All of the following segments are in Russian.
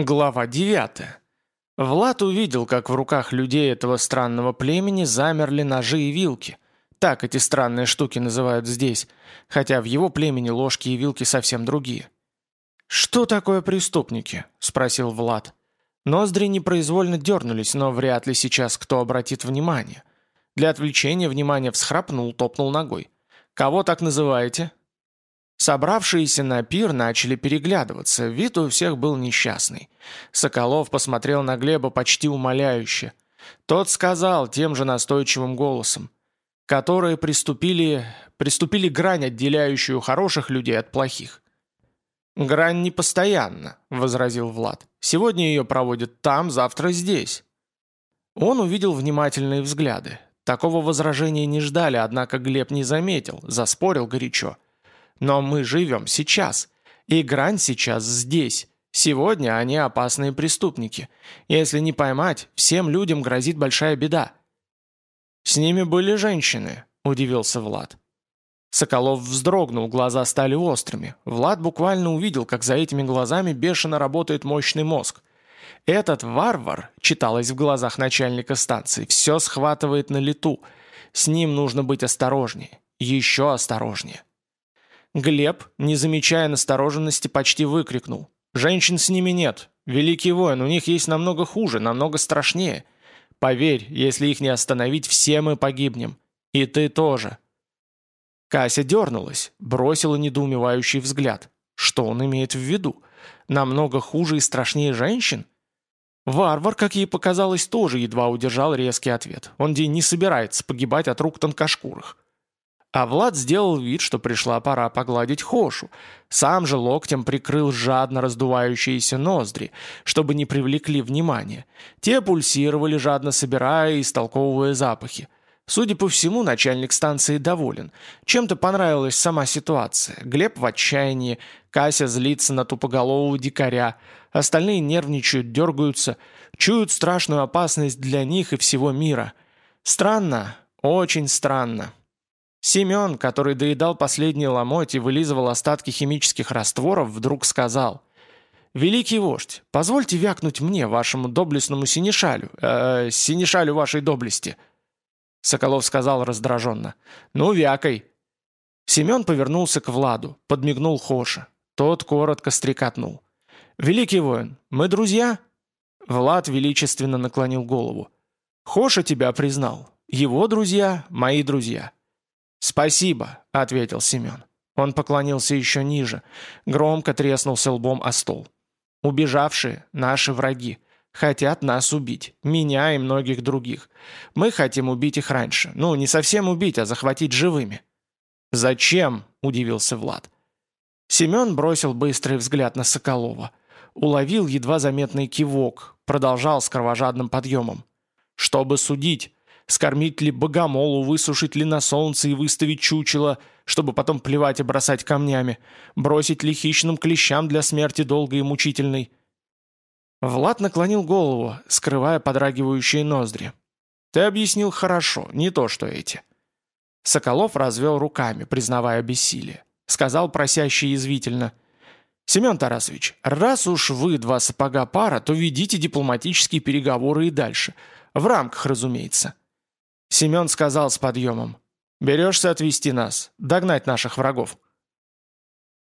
Глава 9. Влад увидел, как в руках людей этого странного племени замерли ножи и вилки. Так эти странные штуки называют здесь, хотя в его племени ложки и вилки совсем другие. «Что такое преступники?» – спросил Влад. Ноздри непроизвольно дернулись, но вряд ли сейчас кто обратит внимание. Для отвлечения внимания всхрапнул, топнул ногой. «Кого так называете?» Собравшиеся на пир начали переглядываться, вид у всех был несчастный. Соколов посмотрел на Глеба почти умоляюще. Тот сказал тем же настойчивым голосом, которые приступили, приступили грань, отделяющую хороших людей от плохих. «Грань не постоянно», — возразил Влад. «Сегодня ее проводят там, завтра здесь». Он увидел внимательные взгляды. Такого возражения не ждали, однако Глеб не заметил, заспорил горячо. Но мы живем сейчас. И грань сейчас здесь. Сегодня они опасные преступники. Если не поймать, всем людям грозит большая беда. «С ними были женщины», – удивился Влад. Соколов вздрогнул, глаза стали острыми. Влад буквально увидел, как за этими глазами бешено работает мощный мозг. «Этот варвар», – читалось в глазах начальника станции, – «все схватывает на лету. С ним нужно быть осторожнее, еще осторожнее». Глеб, не замечая настороженности, почти выкрикнул. «Женщин с ними нет. Великий воин, у них есть намного хуже, намного страшнее. Поверь, если их не остановить, все мы погибнем. И ты тоже». Кася дернулась, бросила недоумевающий взгляд. Что он имеет в виду? Намного хуже и страшнее женщин? Варвар, как ей показалось, тоже едва удержал резкий ответ. Он день не собирается погибать от рук тонкошкурых. А Влад сделал вид, что пришла пора погладить Хошу. Сам же локтем прикрыл жадно раздувающиеся ноздри, чтобы не привлекли внимания. Те пульсировали, жадно собирая и истолковывая запахи. Судя по всему, начальник станции доволен. Чем-то понравилась сама ситуация. Глеб в отчаянии, Кася злится на тупоголового дикаря. Остальные нервничают, дергаются, чуют страшную опасность для них и всего мира. Странно, очень странно. Семен, который доедал последний ломоть и вылизывал остатки химических растворов, вдруг сказал «Великий вождь, позвольте вякнуть мне, вашему доблестному синешалю, э, синешалю вашей доблести». Соколов сказал раздраженно «Ну, вякай». Семен повернулся к Владу, подмигнул Хоша. Тот коротко стрекотнул. «Великий воин, мы друзья?» Влад величественно наклонил голову. «Хоша тебя признал. Его друзья – мои друзья». «Спасибо», — ответил Семен. Он поклонился еще ниже, громко треснулся лбом о стол. «Убежавшие — наши враги. Хотят нас убить. Меня и многих других. Мы хотим убить их раньше. Ну, не совсем убить, а захватить живыми». «Зачем?» — удивился Влад. Семен бросил быстрый взгляд на Соколова. Уловил едва заметный кивок, продолжал с кровожадным подъемом. «Чтобы судить, Скормить ли богомолу, высушить ли на солнце и выставить чучело, чтобы потом плевать и бросать камнями? Бросить ли хищным клещам для смерти долгой и мучительной? Влад наклонил голову, скрывая подрагивающие ноздри. «Ты объяснил хорошо, не то что эти». Соколов развел руками, признавая бессилие. Сказал просящий язвительно. «Семен Тарасович, раз уж вы два сапога пара, то ведите дипломатические переговоры и дальше. В рамках, разумеется. Семен сказал с подъемом. «Берешься отвести нас, догнать наших врагов».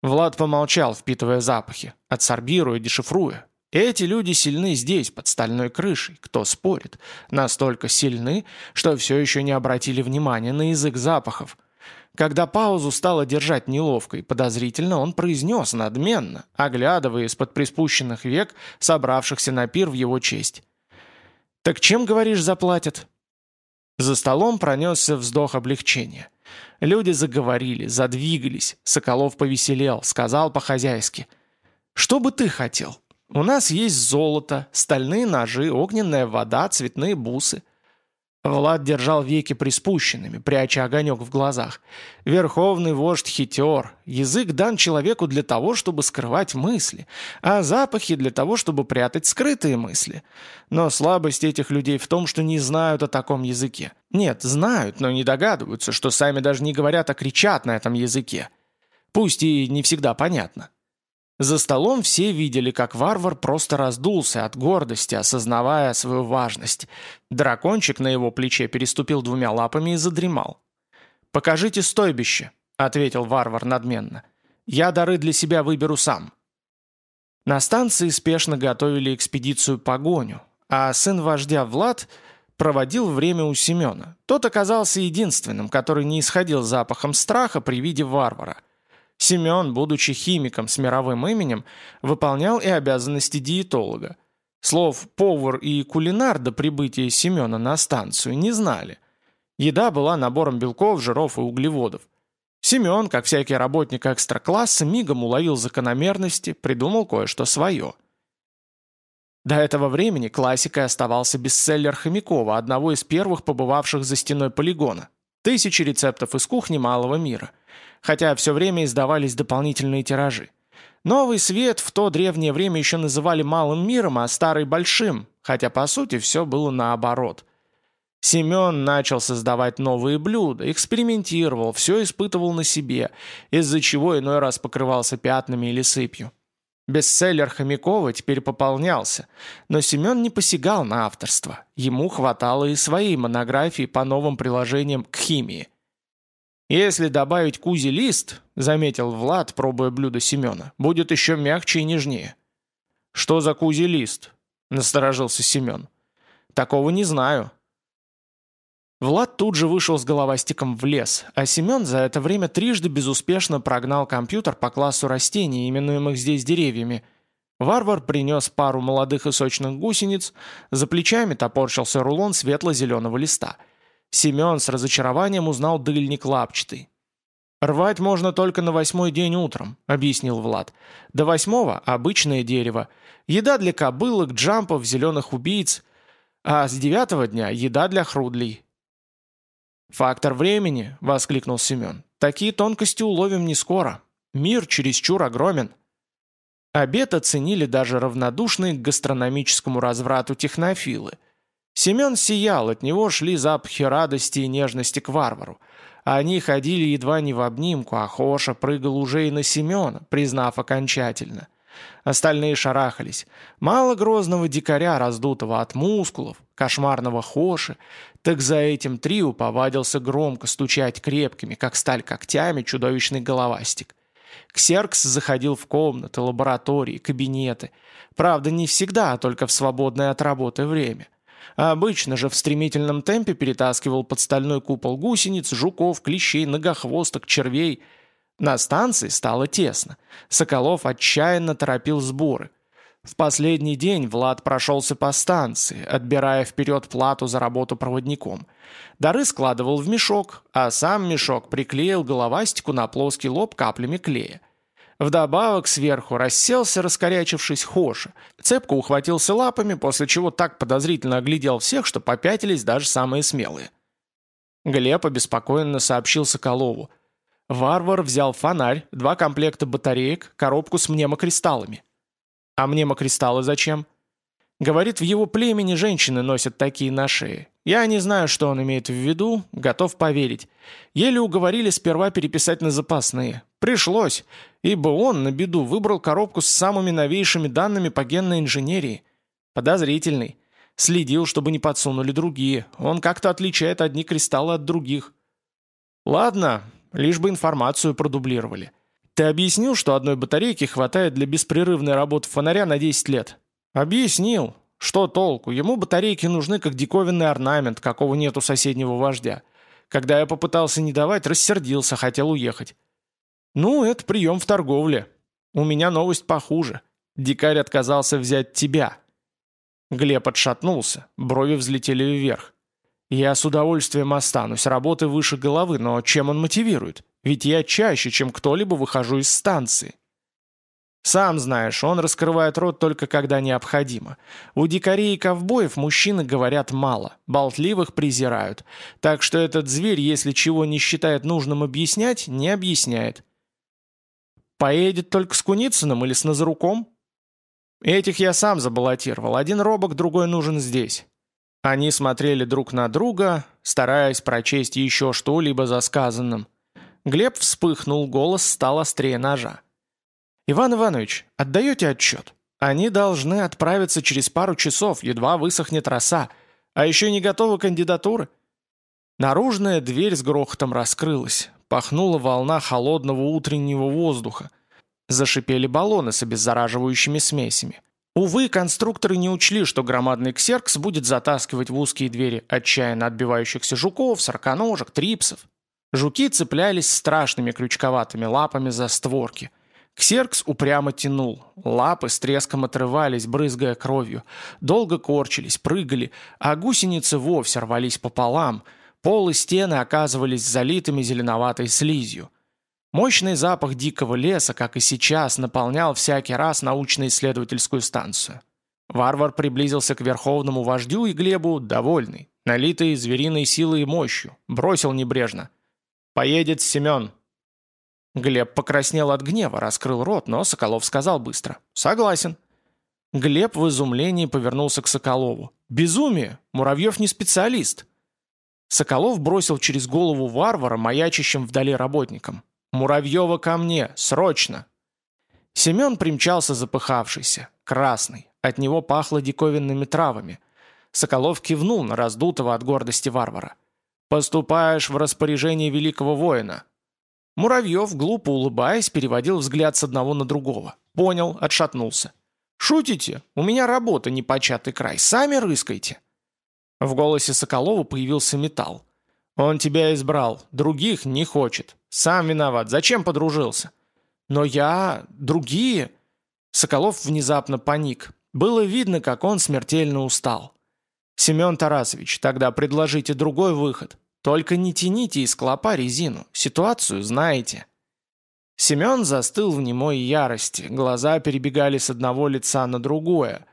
Влад помолчал, впитывая запахи, отсорбируя, дешифруя. Эти люди сильны здесь, под стальной крышей, кто спорит. Настолько сильны, что все еще не обратили внимания на язык запахов. Когда паузу стало держать неловко и подозрительно, он произнес надменно, оглядывая из-под приспущенных век собравшихся на пир в его честь. «Так чем, говоришь, заплатят?» За столом пронесся вздох облегчения. Люди заговорили, задвигались. Соколов повеселел, сказал по-хозяйски. «Что бы ты хотел? У нас есть золото, стальные ножи, огненная вода, цветные бусы. Влад держал веки приспущенными, пряча огонек в глазах. Верховный вождь хитер. Язык дан человеку для того, чтобы скрывать мысли, а запахи для того, чтобы прятать скрытые мысли. Но слабость этих людей в том, что не знают о таком языке. Нет, знают, но не догадываются, что сами даже не говорят, а кричат на этом языке. Пусть и не всегда понятно. За столом все видели, как варвар просто раздулся от гордости, осознавая свою важность. Дракончик на его плече переступил двумя лапами и задремал. «Покажите стойбище», — ответил варвар надменно. «Я дары для себя выберу сам». На станции спешно готовили экспедицию погоню, а сын вождя Влад проводил время у Семена. Тот оказался единственным, который не исходил запахом страха при виде варвара. Семен, будучи химиком с мировым именем, выполнял и обязанности диетолога. Слов «повар» и «кулинар» до прибытия Семена на станцию не знали. Еда была набором белков, жиров и углеводов. Семен, как всякий работник экстра-класса, мигом уловил закономерности, придумал кое-что свое. До этого времени классикой оставался бестселлер Хомякова, одного из первых побывавших за стеной полигона. Тысячи рецептов из кухни малого мира – хотя все время издавались дополнительные тиражи. Новый свет в то древнее время еще называли малым миром, а старый – большим, хотя по сути все было наоборот. Семен начал создавать новые блюда, экспериментировал, все испытывал на себе, из-за чего иной раз покрывался пятнами или сыпью. Бестселлер Хомякова теперь пополнялся, но Семен не посягал на авторство. Ему хватало и своей монографии по новым приложениям к химии – «Если добавить кузи лист», — заметил Влад, пробуя блюдо Семена, — «будет еще мягче и нежнее». «Что за кузи лист?» — насторожился Семен. «Такого не знаю». Влад тут же вышел с головастиком в лес, а Семен за это время трижды безуспешно прогнал компьютер по классу растений, именуемых здесь деревьями. Варвар принес пару молодых и сочных гусениц, за плечами топорщился рулон светло-зеленого листа — Семен с разочарованием узнал дыльник лапчатый. «Рвать можно только на восьмой день утром», — объяснил Влад. «До восьмого — обычное дерево. Еда для кобылок, джампов, зеленых убийц. А с девятого дня — еда для хрудлей». «Фактор времени», — воскликнул Семен. «Такие тонкости уловим не скоро. Мир чересчур огромен». Обед оценили даже равнодушные к гастрономическому разврату технофилы — Семен сиял, от него шли запахи радости и нежности к варвару. Они ходили едва не в обнимку, а Хоша прыгал уже и на Семена, признав окончательно. Остальные шарахались. Мало грозного дикаря, раздутого от мускулов, кошмарного Хоши, так за этим трио повадился громко стучать крепкими, как сталь когтями, чудовищный головастик. Ксеркс заходил в комнаты, лаборатории, кабинеты. Правда, не всегда, а только в свободное от работы время. А обычно же в стремительном темпе перетаскивал под стальной купол гусениц, жуков, клещей, многохвосток, червей. На станции стало тесно. Соколов отчаянно торопил сборы. В последний день Влад прошелся по станции, отбирая вперед плату за работу проводником. Дары складывал в мешок, а сам мешок приклеил головастику на плоский лоб каплями клея. Вдобавок сверху расселся, раскорячившись, Хоша. Цепко ухватился лапами, после чего так подозрительно оглядел всех, что попятились даже самые смелые. Глеб обеспокоенно сообщил Соколову. Варвар взял фонарь, два комплекта батареек, коробку с мнемокристаллами. А мнемокристаллы зачем? Говорит, в его племени женщины носят такие на шее. Я не знаю, что он имеет в виду, готов поверить. Еле уговорили сперва переписать на запасные. Пришлось, ибо он, на беду, выбрал коробку с самыми новейшими данными по генной инженерии. Подозрительный. Следил, чтобы не подсунули другие. Он как-то отличает одни кристаллы от других. Ладно, лишь бы информацию продублировали. Ты объяснил, что одной батарейки хватает для беспрерывной работы фонаря на 10 лет? Объяснил. Что толку? Ему батарейки нужны как диковинный орнамент, какого нет у соседнего вождя. Когда я попытался не давать, рассердился, хотел уехать. Ну, это прием в торговле. У меня новость похуже. Дикарь отказался взять тебя. Глеб отшатнулся, брови взлетели вверх. Я с удовольствием останусь, работы выше головы, но чем он мотивирует? Ведь я чаще, чем кто-либо выхожу из станции. Сам знаешь, он раскрывает рот только когда необходимо. У дикарей и ковбоев мужчины говорят мало, болтливых презирают. Так что этот зверь, если чего не считает нужным объяснять, не объясняет. Поедет только с Куницыным или с Назаруком? Этих я сам забаллотировал, один робок, другой нужен здесь. Они смотрели друг на друга, стараясь прочесть еще что-либо за сказанным. Глеб вспыхнул, голос стал острее ножа. «Иван Иванович, отдаете отчет? Они должны отправиться через пару часов, едва высохнет роса. А еще не готовы кандидатуры?» Наружная дверь с грохотом раскрылась. Пахнула волна холодного утреннего воздуха. Зашипели баллоны с обеззараживающими смесями. Увы, конструкторы не учли, что громадный ксеркс будет затаскивать в узкие двери отчаянно отбивающихся жуков, сороконожек, трипсов. Жуки цеплялись страшными крючковатыми лапами за створки. Ксеркс упрямо тянул. Лапы с треском отрывались, брызгая кровью. Долго корчились, прыгали, а гусеницы вовсе рвались пополам. Пол и стены оказывались залитыми зеленоватой слизью. Мощный запах дикого леса, как и сейчас, наполнял всякий раз научно-исследовательскую станцию. Варвар приблизился к верховному вождю и Глебу, довольный, налитый звериной силой и мощью, бросил небрежно. «Поедет Семен!» Глеб покраснел от гнева, раскрыл рот, но Соколов сказал быстро. «Согласен». Глеб в изумлении повернулся к Соколову. «Безумие! Муравьев не специалист!» Соколов бросил через голову варвара, маячащим вдали работникам. «Муравьева ко мне! Срочно!» Семен примчался запыхавшийся, красный. От него пахло диковинными травами. Соколов кивнул на раздутого от гордости варвара. «Поступаешь в распоряжение великого воина». Муравьев, глупо улыбаясь, переводил взгляд с одного на другого. Понял, отшатнулся. «Шутите? У меня работа непочатый край. Сами рыскайте». В голосе Соколова появился металл. «Он тебя избрал, других не хочет. Сам виноват. Зачем подружился?» «Но я... другие...» Соколов внезапно паник. Было видно, как он смертельно устал. «Семен Тарасович, тогда предложите другой выход. Только не тяните из клопа резину. Ситуацию знаете». Семен застыл в немой ярости, глаза перебегали с одного лица на другое.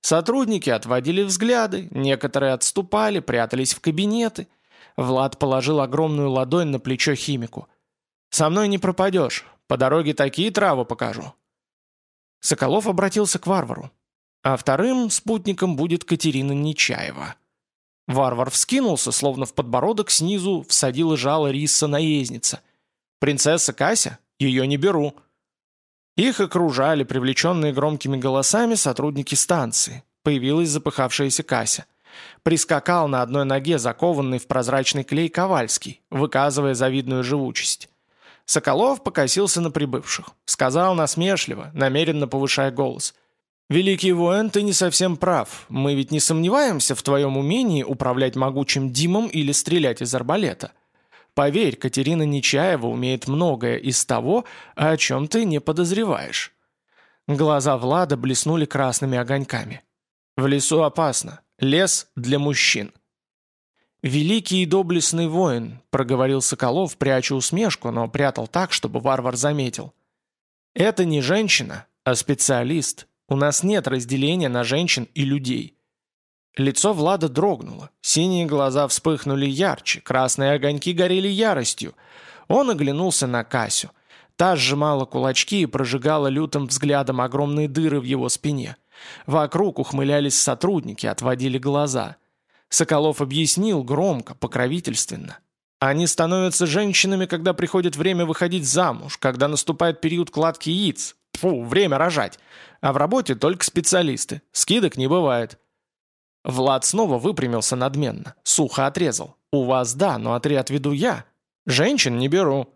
Сотрудники отводили взгляды, некоторые отступали, прятались в кабинеты – Влад положил огромную ладонь на плечо химику. «Со мной не пропадешь. По дороге такие травы покажу». Соколов обратился к варвару. А вторым спутником будет Катерина Нечаева. Варвар вскинулся, словно в подбородок снизу всадила жало риса наездница. «Принцесса Кася? Ее не беру». Их окружали привлеченные громкими голосами сотрудники станции. Появилась запыхавшаяся Кася. Прискакал на одной ноге, закованный в прозрачный клей Ковальский, выказывая завидную живучесть. Соколов покосился на прибывших. Сказал насмешливо, намеренно повышая голос. «Великий воин, ты не совсем прав. Мы ведь не сомневаемся в твоем умении управлять могучим Димом или стрелять из арбалета. Поверь, Катерина Нечаева умеет многое из того, о чем ты не подозреваешь». Глаза Влада блеснули красными огоньками. «В лесу опасно. Лес для мужчин. «Великий и доблестный воин», — проговорил Соколов, пряча усмешку, но прятал так, чтобы варвар заметил. «Это не женщина, а специалист. У нас нет разделения на женщин и людей». Лицо Влада дрогнуло, синие глаза вспыхнули ярче, красные огоньки горели яростью. Он оглянулся на Касю. Та сжимала кулачки и прожигала лютым взглядом огромные дыры в его спине. Вокруг ухмылялись сотрудники, отводили глаза. Соколов объяснил громко, покровительственно. Они становятся женщинами, когда приходит время выходить замуж, когда наступает период кладки яиц. Фу, время рожать. А в работе только специалисты. Скидок не бывает. Влад снова выпрямился надменно. Сухо отрезал. «У вас да, но отряд веду я. Женщин не беру».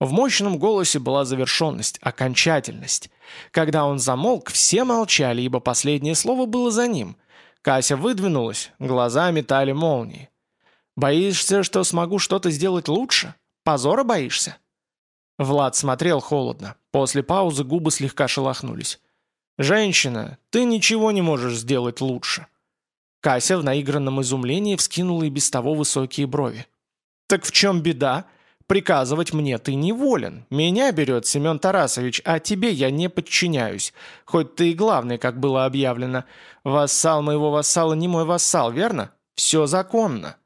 В мощном голосе была завершенность, окончательность. Когда он замолк, все молчали, ибо последнее слово было за ним. Кася выдвинулась, глаза метали молнии. «Боишься, что смогу что-то сделать лучше? Позора боишься?» Влад смотрел холодно. После паузы губы слегка шелохнулись. «Женщина, ты ничего не можешь сделать лучше». Кася в наигранном изумлении вскинула и без того высокие брови. «Так в чем беда? Приказывать мне ты не волен. Меня берет Семен Тарасович, а тебе я не подчиняюсь. Хоть ты и главный, как было объявлено. Вассал моего вассала не мой вассал, верно? Все законно».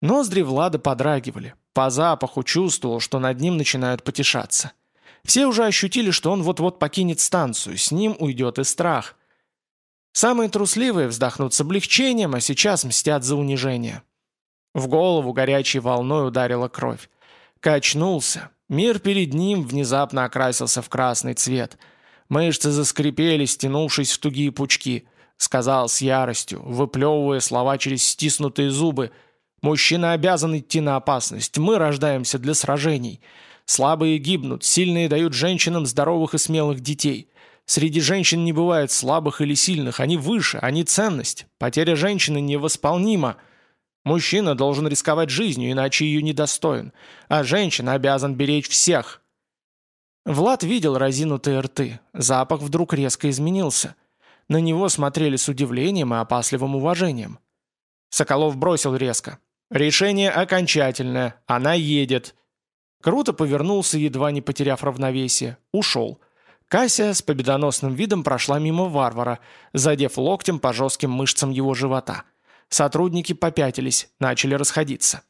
Ноздри Влада подрагивали. По запаху чувствовал, что над ним начинают потешаться. Все уже ощутили, что он вот-вот покинет станцию, с ним уйдет и страх. Самые трусливые вздохнут с облегчением, а сейчас мстят за унижение. В голову горячей волной ударила кровь. Качнулся. Мир перед ним внезапно окрасился в красный цвет. Мышцы заскрипели, стянувшись в тугие пучки. Сказал с яростью, выплевывая слова через стиснутые зубы. «Мужчина обязан идти на опасность. Мы рождаемся для сражений. Слабые гибнут, сильные дают женщинам здоровых и смелых детей. Среди женщин не бывает слабых или сильных, они выше, они ценность. Потеря женщины невосполнима. Мужчина должен рисковать жизнью, иначе ее недостоин, а женщина обязан беречь всех. Влад видел разинутые рты, запах вдруг резко изменился. На него смотрели с удивлением и опасливым уважением. Соколов бросил резко. «Решение окончательное, она едет». Круто повернулся, едва не потеряв равновесие, ушел. Кася с победоносным видом прошла мимо варвара, задев локтем по жестким мышцам его живота. Сотрудники попятились, начали расходиться.